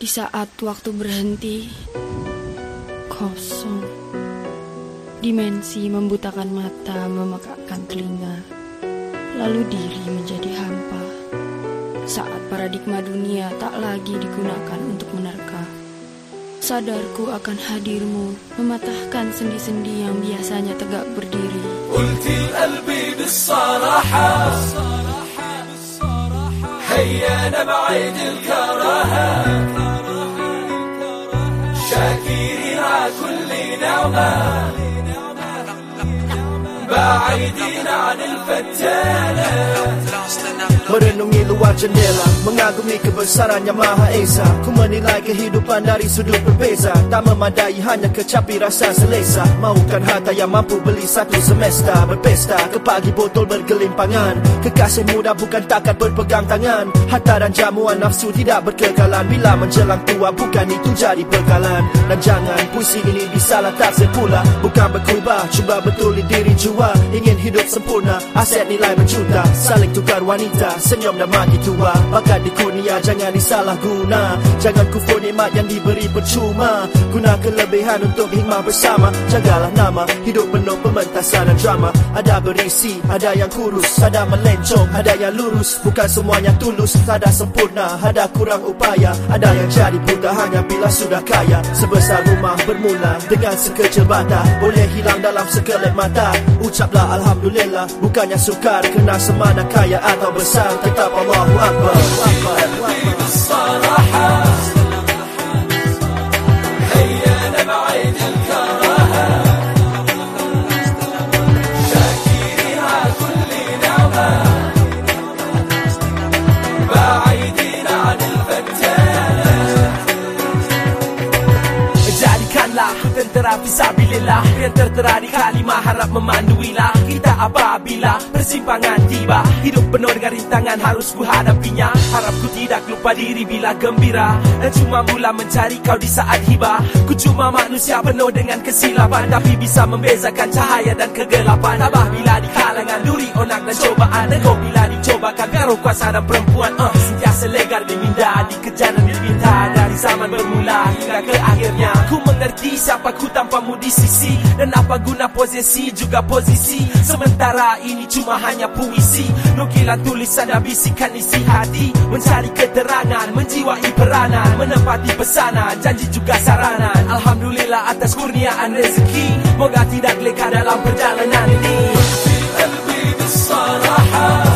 Di saat waktu berhenti, kosong. Dimensi membutakan mata, memekakkan telinga. Lalu diri menjadi hampa. Saat paradigma dunia tak lagi digunakan untuk menerka. Sadarku akan hadirmu, mematahkan sendi-sendi yang biasanya tegak berdiri. Ulti qalbi بالصراحة هيا نبعد الكراهات فيها كل نعمة. بعيدين عن الفتانة Merenungi luar jendela Mengagumi kebesaran yang Maha Esa. Ku menilai kehidupan dari sudut berbeza. Tak memadai hanya kecapi rasa selesa. Mahukan harta yang mampu beli satu semesta. Berpesta ke pagi botol bergelimpangan. Kekasih muda bukan takat berpegang tangan. Harta dan jamuan nafsu tidak berkekalan. Bila menjelang tua bukan itu jadi bekalan. Dan jangan pusing ini disalah tafsir pula Bukan berkubah cuba betuli diri jua. Ingin hidup sempurna aset nilai berjuta. Saling tukar wanita senyum dan mati tua. Bakat di kurnia jangan disalah guna Jangan kufur nikmat yang diberi percuma. Guna kelebihan untuk hikmah bersama. Jagalah nama hidup penuh pementasan dan drama. Ada berisi, ada yang kurus Ada melencong, ada yang lurus. Bukan semuanya tulus, ada sempurna Ada kurang upaya, ada yang jadi buta Hanya bila sudah kaya. Sebesar rumah bermula dengan sekecil bata Boleh hilang dalam sekelip mata. Ucaplah Alhamdulillah Bukannya sukar kena semana kaya atau besar كتاب الله أكبر. أكبر بالصراحة tentera fisabilillah Yang tertera di kalimah harap memanduilah. Kita apabila persimpangan tiba Hidup penuh dengan rintangan harus ku hadapinya Harap ku tidak lupa diri bila gembira. Dan cuma mula mencari kau di saat hibah Ku cuma manusia penuh dengan kesilapan. Tapi bisa membezakan cahaya dan kegelapan. Tabah bila di kalangan duri onak dan cobaan. Dan kau bila dicobakan garuh kuasa dan perempuan. Uh, Sentiasa legar diminda dikejar zaman bermula hingga ke akhirnya Ku mengerti siapa ku tanpamu di sisi Dan apa guna posisi juga posisi Sementara ini cuma hanya puisi Nukilan tulisan dan bisikan isi hati Mencari keterangan, menjiwai peranan Menempati pesanan, janji juga saranan Alhamdulillah atas kurniaan rezeki Moga tidak leka dalam perjalanan ini قلبي بالصراحة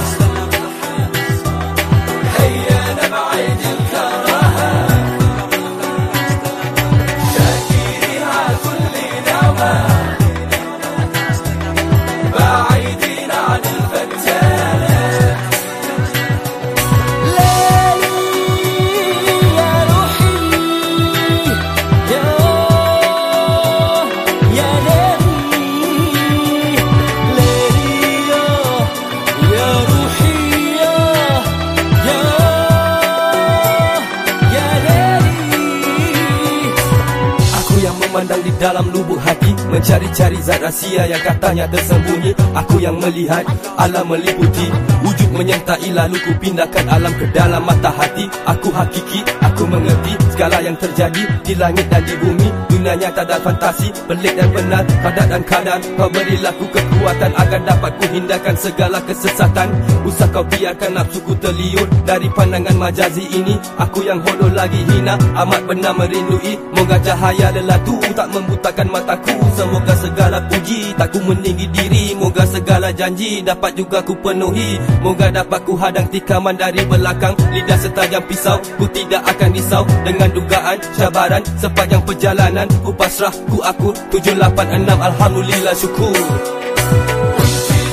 memandang di dalam lubuk hati Mencari-cari zat rahsia yang katanya tersembunyi. Aku yang melihat alam meliputi. Wujud menyertai lalu ku pindahkan alam ke dalam mata hati. Aku hakiki, aku mengerti segala yang terjadi Di langit dan di bumi Dunia nyata dan fantasi Pelik dan benar, kadar dan kadar Kau berilah ku kekuatan agar dapat ku hindarkan segala kesesatan. Usah kau biarkan nafsuku terliur Dari pandangan majazi ini. Aku yang bodoh lagi hina Amat benar merindui. Moga cahaya lelatu tak membutakan mataku. Semoga segala puji tak ku meninggi diri. Moga segala janji dapat juga ku penuhi. Moga dapat ku hadang tikaman dari belakang. Lidah setajam pisau Ku tidak akan risau Dengan dugaan cabaran Sepanjang perjalanan Ku pasrah, ku akur 786 Alhamdulillah syukur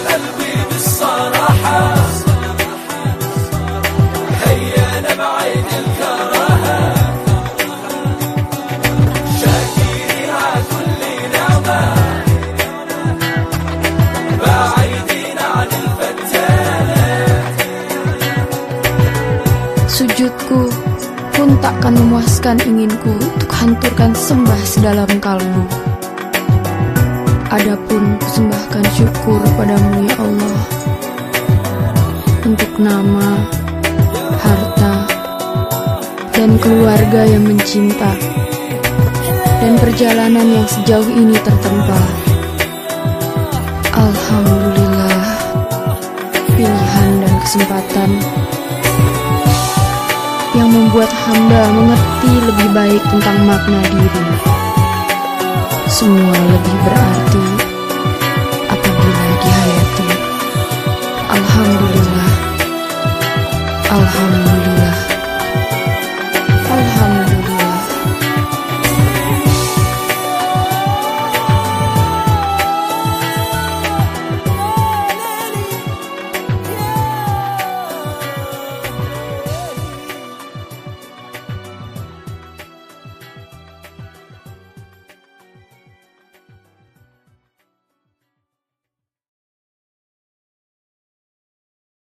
قلبي بالصراحة هيا نبعد Takkan memuaskan inginku untuk hancurkan sembah sedalam kalbu. Adapun kusembahkan syukur padamu ya Allah Untuk nama, harta, dan keluarga yang mencinta dan perjalanan yang sejauh ini tertempa. Alhamdulillah, pilihan dan kesempatan membuat hamba mengerti lebih baik tentang makna diri. Semua lebih berarti apabila dihayati. Alhamdulillah. Alhamdulillah.